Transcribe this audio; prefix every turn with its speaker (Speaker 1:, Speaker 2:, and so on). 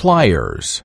Speaker 1: pliers